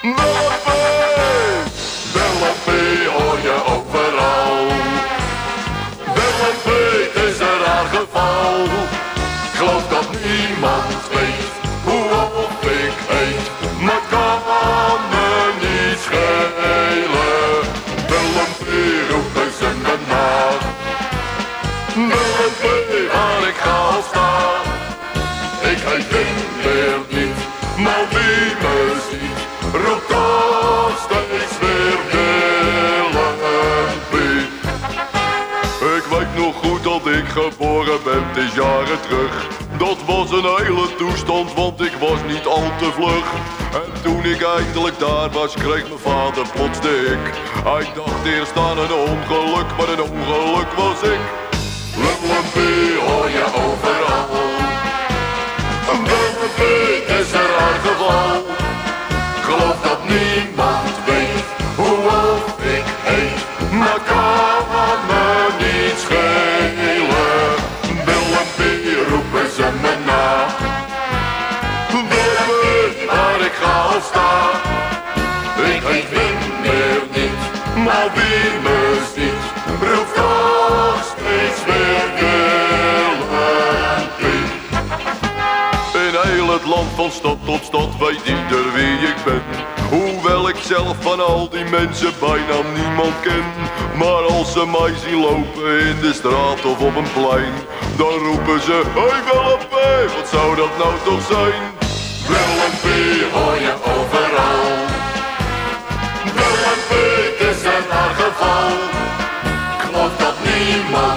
P. Willem hoor je overal. Willem is een raar geval. Ik geloof dat niemand weet hoe of ik heet. Maar kan me niet schelen. Willem P, roepen ze me na. Willem P, waar ik ga of sta. Ik heet Wim weer niet, maar wie me ziet, roept toch steeds weer Willem P. Ik weet nog goed dat ik geboren ben, het is jaren terug. Dat was een hele toestand, want ik was niet al te vlug. En toen ik eindelijk daar was, kreeg mijn vader plots dik. Hij dacht eerst aan een ongeluk, maar een ongeluk was ik. P hoor niemand weet hoe of ik heet, maar kan me niet schelen. Willem P roepen ze me na. Willem P waar ik ga of sta. Ik heet Wim meer niet, maar wie me ziet, roept het land van stad tot stad weet ieder wie ik ben. Hoewel ik zelf van al die mensen bijna niemand ken. Maar als ze mij zien lopen in de straat of op een plein, dan roepen ze: Hoi Willem P, wat zou dat nou toch zijn? Willem P hoor je overal. Willem P, het is een aangeval. Klopt dat niemand?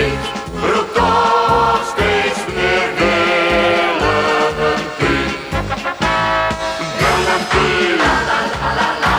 ziet, roept toch steeds meer la la la